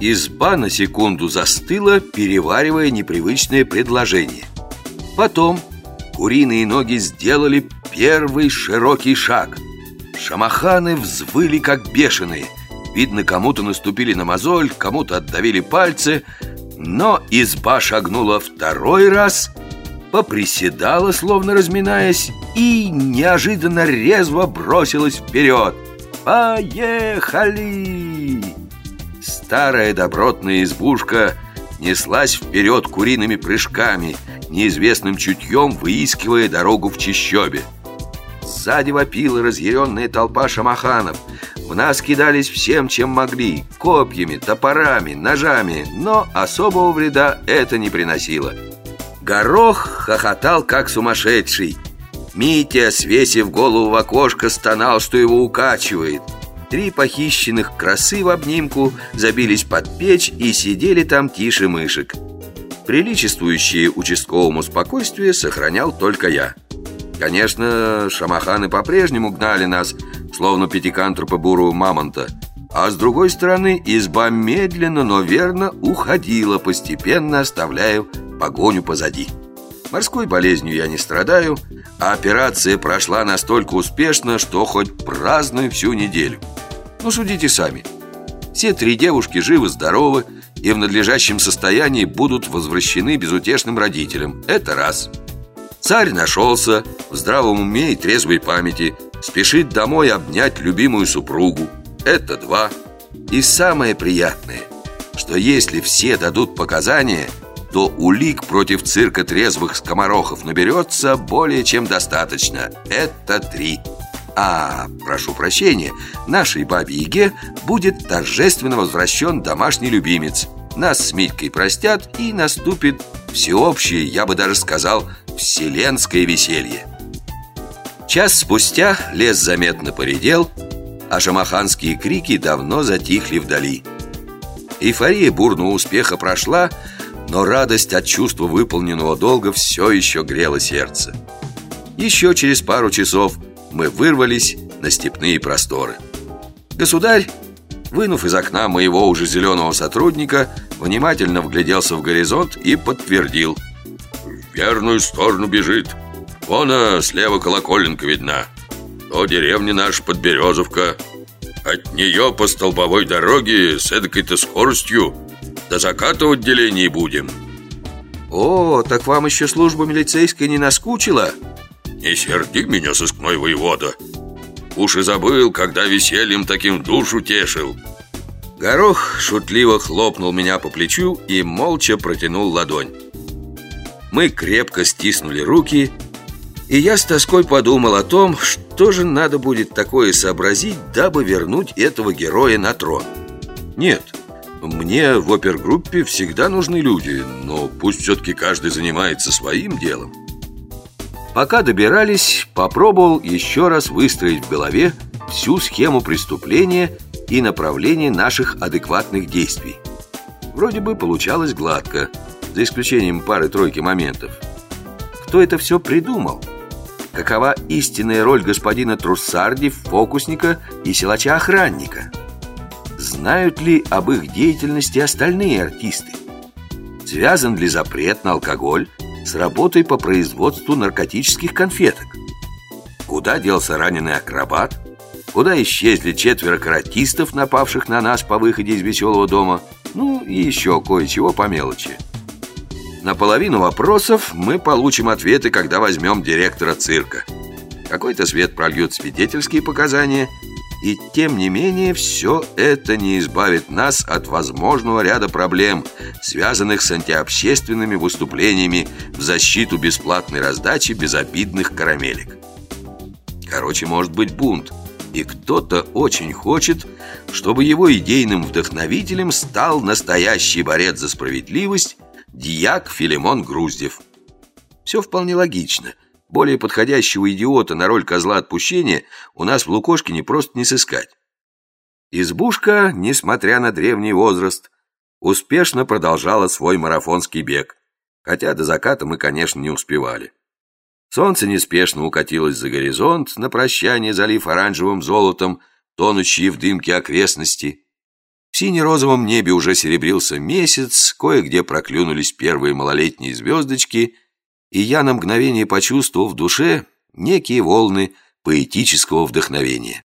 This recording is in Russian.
Изба на секунду застыла, переваривая непривычное предложение. Потом куриные ноги сделали первый широкий шаг. Шамаханы взвыли, как бешеные. Видно, кому-то наступили на мозоль, кому-то отдавили пальцы. Но изба шагнула второй раз, поприседала, словно разминаясь, и неожиданно резво бросилась вперед. «Поехали!» Старая добротная избушка неслась вперед куриными прыжками, неизвестным чутьем выискивая дорогу в чищобе. Сзади вопила разъяренная толпа шамаханов. В нас кидались всем, чем могли – копьями, топорами, ножами, но особого вреда это не приносило. Горох хохотал, как сумасшедший. Митя, свесив голову в окошко, стонал, что его укачивает. Три похищенных красы в обнимку забились под печь и сидели там тише мышек. Приличествующее участковому спокойствие сохранял только я. Конечно, шамаханы по-прежнему гнали нас, словно пятикантропа буру мамонта. А с другой стороны, изба медленно, но верно уходила, постепенно оставляя погоню позади. Морской болезнью я не страдаю, а операция прошла настолько успешно, что хоть праздную всю неделю. Ну, судите сами. Все три девушки живы-здоровы и в надлежащем состоянии будут возвращены безутешным родителям. Это раз. Царь нашелся в здравом уме и трезвой памяти, спешит домой обнять любимую супругу. Это два. И самое приятное, что если все дадут показания – то улик против цирка трезвых скоморохов наберется более чем достаточно. Это три. А, прошу прощения, нашей бабе Яге будет торжественно возвращен домашний любимец. Нас с Митькой простят, и наступит всеобщее, я бы даже сказал, вселенское веселье. Час спустя лес заметно поредел, а шамаханские крики давно затихли вдали. Эйфория бурного успеха прошла, но радость от чувства выполненного долга все еще грела сердце. Еще через пару часов мы вырвались на степные просторы. Государь, вынув из окна моего уже зеленого сотрудника, внимательно вгляделся в горизонт и подтвердил. «В верную сторону бежит. Вон, а, слева колоколенка видна. То деревня наша Подберезовка. От нее по столбовой дороге с эдакой-то скоростью до заката в отделении будем О, так вам еще служба милицейская не наскучила? Не серди меня, сыскной воевода. Уж и забыл, когда весельем таким душу тешил Горох шутливо хлопнул меня по плечу и молча протянул ладонь. Мы крепко стиснули руки И я с тоской подумал о том, что же надо будет такое сообразить, дабы вернуть этого героя на трон. Нет, мне в опергруппе всегда нужны люди, но пусть все-таки каждый занимается своим делом. Пока добирались, попробовал еще раз выстроить в голове всю схему преступления и направление наших адекватных действий. Вроде бы получалось гладко, за исключением пары-тройки моментов. Кто это все придумал? Какова истинная роль господина Труссарди, фокусника и силача-охранника? Знают ли об их деятельности остальные артисты? Связан ли запрет на алкоголь с работой по производству наркотических конфеток? Куда делся раненый акробат? Куда исчезли четверо каратистов, напавших на нас по выходе из веселого дома? Ну и еще кое-чего по мелочи. На половину вопросов мы получим ответы, когда возьмем директора цирка. Какой-то свет прольет свидетельские показания – и тем не менее, все это не избавит нас от возможного ряда проблем, связанных с антиобщественными выступлениями в защиту бесплатной раздачи безобидных карамелек. Короче, может быть бунт. И кто-то очень хочет, чтобы его идейным вдохновителем стал настоящий борец за справедливость Дьяк Филимон Груздев. Все вполне логично – более подходящего идиота на роль козла отпущения у нас в Лукошкине просто не сыскать. Избушка, несмотря на древний возраст, успешно продолжала свой марафонский бег, хотя до заката мы, конечно, не успевали. Солнце неспешно укатилось за горизонт, на прощание залив оранжевым золотом, тонущие в дымке окрестности. В сине-розовом небе уже серебрился месяц, кое-где проклюнулись первые малолетние звездочки, и я на мгновение почувствовал в душе некие волны поэтического вдохновения.